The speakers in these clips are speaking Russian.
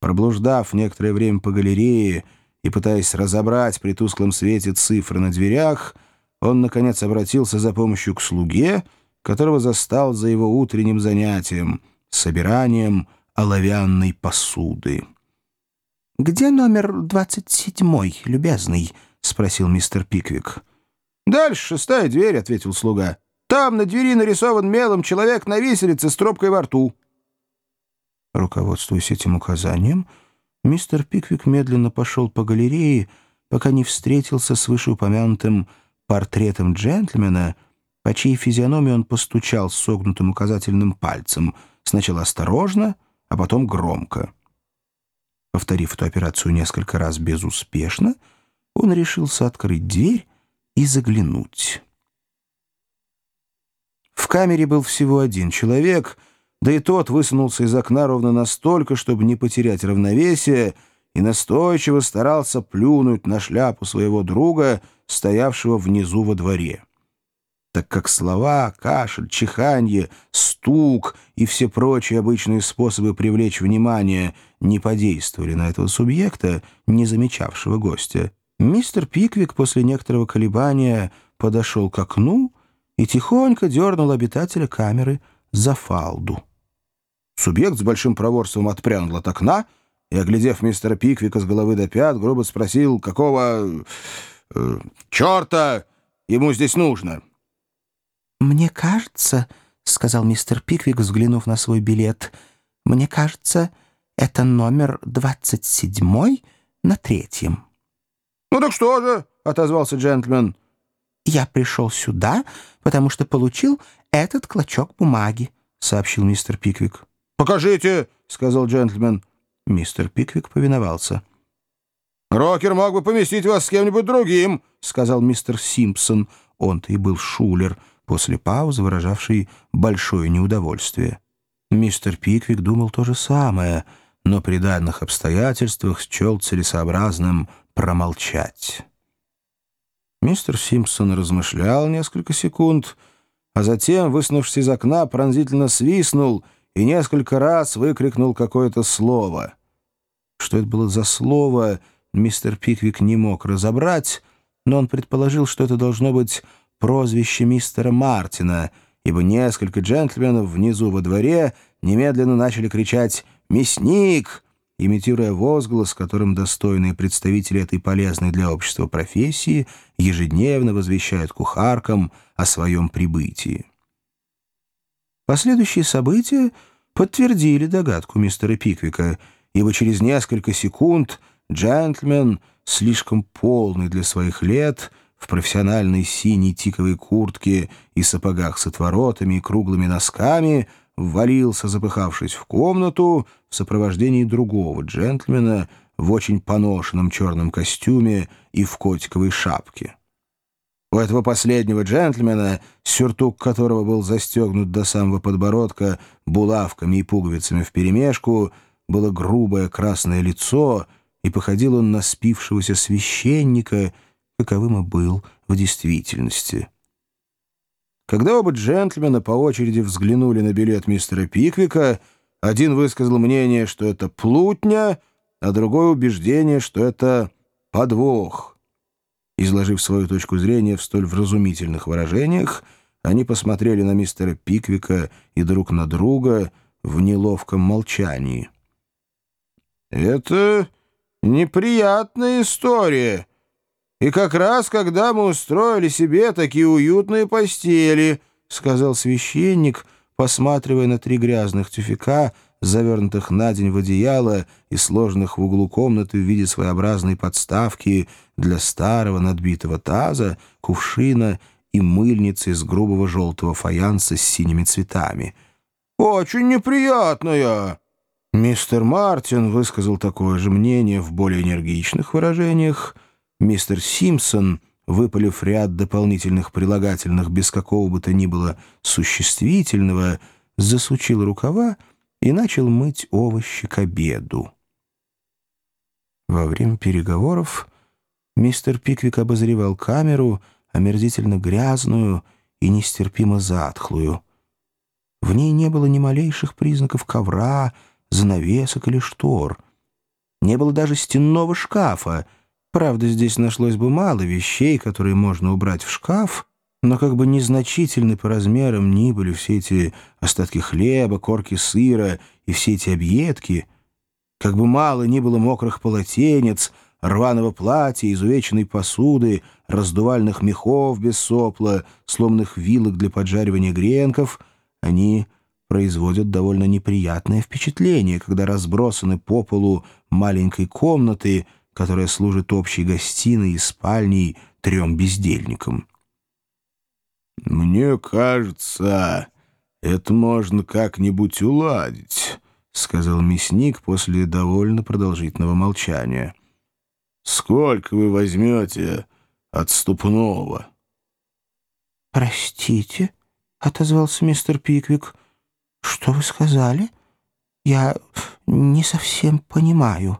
Проблуждав некоторое время по галерее и пытаясь разобрать при тусклом свете цифры на дверях, он, наконец, обратился за помощью к слуге, которого застал за его утренним занятием — собиранием оловянной посуды. «Где номер двадцать седьмой, любезный?» — спросил мистер Пиквик. «Дальше шестая дверь», — ответил слуга. «Там на двери нарисован мелом человек на виселице с трубкой во рту». Руководствуясь этим указанием, мистер Пиквик медленно пошел по галерее, пока не встретился с вышеупомянутым портретом джентльмена, по чьей физиономии он постучал согнутым указательным пальцем, сначала осторожно, а потом громко. Повторив эту операцию несколько раз безуспешно, он решился открыть дверь и заглянуть. В камере был всего один человек — да и тот высунулся из окна ровно настолько, чтобы не потерять равновесие, и настойчиво старался плюнуть на шляпу своего друга, стоявшего внизу во дворе. Так как слова, кашель, чиханье, стук и все прочие обычные способы привлечь внимание не подействовали на этого субъекта, не замечавшего гостя, мистер Пиквик после некоторого колебания подошел к окну и тихонько дернул обитателя камеры за фалду. Субъект с большим проворством отпрянул от окна и, оглядев мистера Пиквика с головы до пят, грубо спросил, какого э, черта ему здесь нужно. «Мне кажется, — сказал мистер Пиквик, взглянув на свой билет, — мне кажется, это номер двадцать седьмой на третьем». «Ну так что же?» — отозвался джентльмен. «Я пришел сюда, потому что получил этот клочок бумаги», — сообщил мистер Пиквик. «Покажите!» — сказал джентльмен. Мистер Пиквик повиновался. «Рокер мог бы поместить вас с кем-нибудь другим», — сказал мистер Симпсон. Он-то и был шулер, после паузы выражавший большое неудовольствие. Мистер Пиквик думал то же самое, но при данных обстоятельствах счел целесообразным промолчать. Мистер Симпсон размышлял несколько секунд, а затем, высунувшись из окна, пронзительно свистнул — и несколько раз выкрикнул какое-то слово. Что это было за слово, мистер Пиквик не мог разобрать, но он предположил, что это должно быть прозвище мистера Мартина, ибо несколько джентльменов внизу во дворе немедленно начали кричать «Мясник!», имитируя возглас, которым достойные представители этой полезной для общества профессии ежедневно возвещают кухаркам о своем прибытии. Последующие события подтвердили догадку мистера Пиквика, ибо через несколько секунд джентльмен, слишком полный для своих лет, в профессиональной синей тиковой куртке и сапогах с отворотами и круглыми носками, ввалился, запыхавшись в комнату, в сопровождении другого джентльмена в очень поношенном черном костюме и в котиковой шапке. У этого последнего джентльмена, сюртук которого был застегнут до самого подбородка булавками и пуговицами вперемешку, было грубое красное лицо, и походил он на спившегося священника, каковым и был в действительности. Когда оба джентльмена по очереди взглянули на билет мистера Пиквика, один высказал мнение, что это плутня, а другое убеждение, что это подвох. Изложив свою точку зрения в столь вразумительных выражениях, они посмотрели на мистера Пиквика и друг на друга в неловком молчании. «Это неприятная история. И как раз, когда мы устроили себе такие уютные постели», — сказал священник, посматривая на три грязных тюфяка, завернутых на день в одеяло и сложенных в углу комнаты в виде своеобразной подставки для старого надбитого таза, кувшина и мыльницы из грубого желтого фаянса с синими цветами. «Очень неприятная!» Мистер Мартин высказал такое же мнение в более энергичных выражениях. Мистер Симпсон, выпалив ряд дополнительных прилагательных без какого бы то ни было существительного, засучил рукава и начал мыть овощи к обеду. Во время переговоров мистер Пиквик обозревал камеру, омерзительно грязную и нестерпимо затхлую. В ней не было ни малейших признаков ковра, занавесок или штор. Не было даже стенного шкафа. Правда, здесь нашлось бы мало вещей, которые можно убрать в шкаф, но как бы незначительны по размерам ни были все эти остатки хлеба, корки сыра и все эти объедки, как бы мало ни было мокрых полотенец, рваного платья, изувеченной посуды, раздувальных мехов без сопла, сломанных вилок для поджаривания гренков, они производят довольно неприятное впечатление, когда разбросаны по полу маленькой комнаты, которая служит общей гостиной и спальней трем бездельникам. «Мне кажется, это можно как-нибудь уладить», — сказал мясник после довольно продолжительного молчания. «Сколько вы возьмете отступного?» «Простите», — отозвался мистер Пиквик, — «Что вы сказали? Я не совсем понимаю».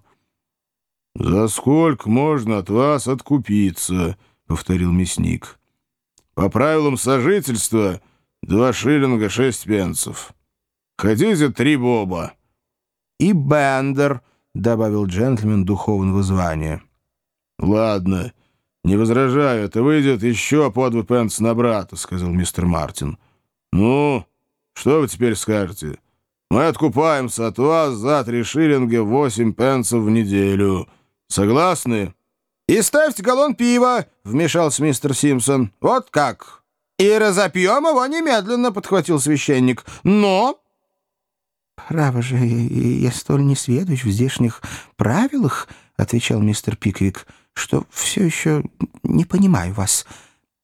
«За сколько можно от вас откупиться?» — повторил мясник. «По правилам сожительства два шиллинга шесть пенсов. Хотите три боба?» «И бендер», — добавил джентльмен духовного звания. «Ладно, не возражаю, это выйдет еще по два пенса на брата», — сказал мистер Мартин. «Ну, что вы теперь скажете? Мы откупаемся от вас за три шиллинга восемь пенсов в неделю. Согласны?» «И ставьте галлон пива», — вмешался мистер Симпсон. «Вот как!» «И разопьем его немедленно», — подхватил священник. «Но...» «Право же, я столь несведущ в здешних правилах», — отвечал мистер Пиквик, «что все еще не понимаю вас.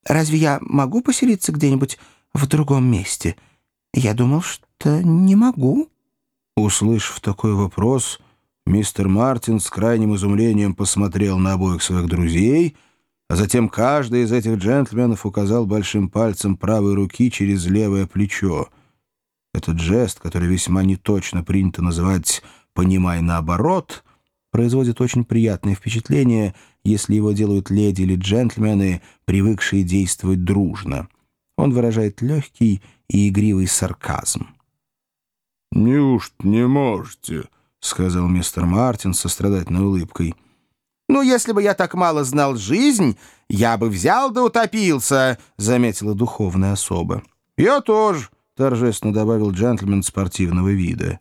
Разве я могу поселиться где-нибудь в другом месте?» Я думал, что не могу». Услышав такой вопрос, мистер Мартин с крайним изумлением посмотрел на обоих своих друзей, а затем каждый из этих джентльменов указал большим пальцем правой руки через левое плечо. Этот жест, который весьма неточно принято называть «понимай наоборот», производит очень приятное впечатление, если его делают леди или джентльмены, привыкшие действовать дружно. Он выражает легкий и игривый сарказм. «Неужто не можете?» — сказал мистер Мартин со страдательной улыбкой. «Ну, если бы я так мало знал жизнь, я бы взял да утопился», — заметила духовная особа. «Я тоже», — торжественно добавил джентльмен спортивного вида.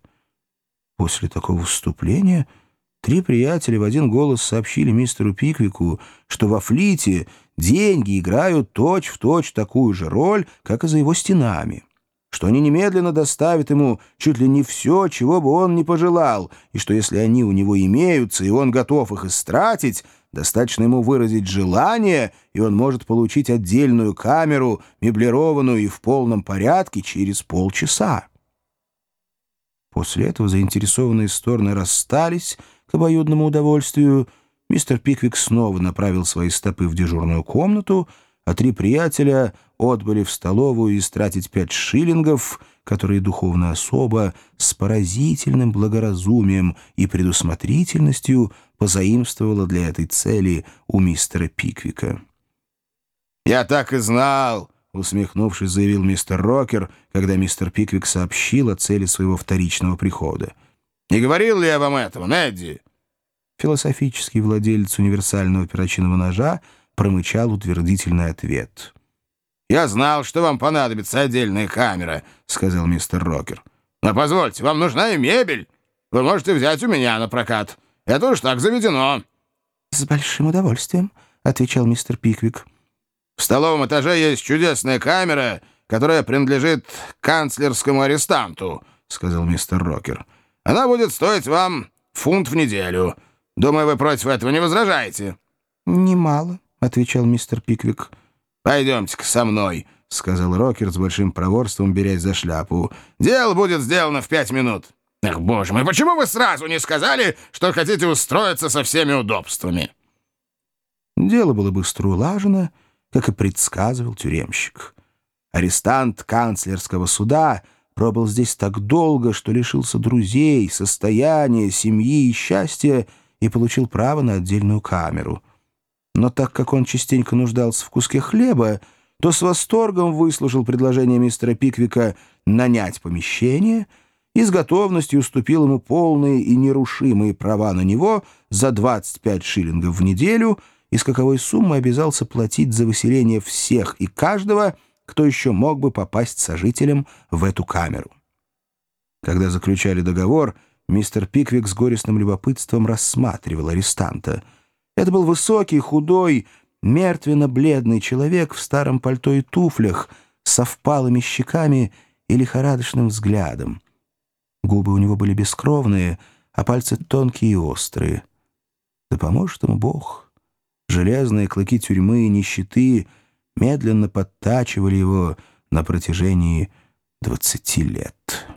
После такого вступления три приятеля в один голос сообщили мистеру Пиквику, что во флите деньги играют точь-в-точь точь такую же роль, как и за его стенами, что они немедленно доставят ему чуть ли не все, чего бы он ни пожелал, и что если они у него имеются, и он готов их истратить, достаточно ему выразить желание, и он может получить отдельную камеру, меблированную и в полном порядке через полчаса. После этого заинтересованные стороны расстались к обоюдному удовольствию, Мистер Пиквик снова направил свои стопы в дежурную комнату, а три приятеля отбыли в столовую истратить пять шиллингов, которые духовная особа с поразительным благоразумием и предусмотрительностью позаимствовала для этой цели у мистера Пиквика. «Я так и знал!» — усмехнувшись, заявил мистер Рокер, когда мистер Пиквик сообщил о цели своего вторичного прихода. «Не говорил ли я вам этого, Недди?» Философический владелец универсального перочинного ножа промычал утвердительный ответ. «Я знал, что вам понадобится отдельная камера», — сказал мистер Рокер. «Но позвольте, вам нужна и мебель. Вы можете взять у меня на прокат. Это уж так заведено». «С большим удовольствием», — отвечал мистер Пиквик. «В столовом этаже есть чудесная камера, которая принадлежит канцлерскому арестанту», — сказал мистер Рокер. «Она будет стоить вам фунт в неделю». Думаю, вы против этого не возражаете?» «Немало», — отвечал мистер Пиквик. «Пойдемте-ка со мной», — сказал Рокер с большим проворством, берясь за шляпу. «Дело будет сделано в пять минут». «Эх, боже мой, почему вы сразу не сказали, что хотите устроиться со всеми удобствами?» Дело было быстро улажено, как и предсказывал тюремщик. Арестант канцлерского суда пробыл здесь так долго, что лишился друзей, состояния, семьи и счастья, и получил право на отдельную камеру. Но так как он частенько нуждался в куске хлеба, то с восторгом выслушал предложение мистера Пиквика нанять помещение и с готовностью уступил ему полные и нерушимые права на него за 25 шиллингов в неделю, из каковой суммы обязался платить за выселение всех и каждого, кто еще мог бы попасть сожителем в эту камеру. Когда заключали договор, мистер Пиквик с горестным любопытством рассматривал арестанта. Это был высокий, худой, мертвенно-бледный человек в старом пальто и туфлях, со впалыми щеками и лихорадочным взглядом. Губы у него были бескровные, а пальцы тонкие и острые. Да поможет ему Бог. Железные клыки тюрьмы и нищеты медленно подтачивали его на протяжении двадцати лет.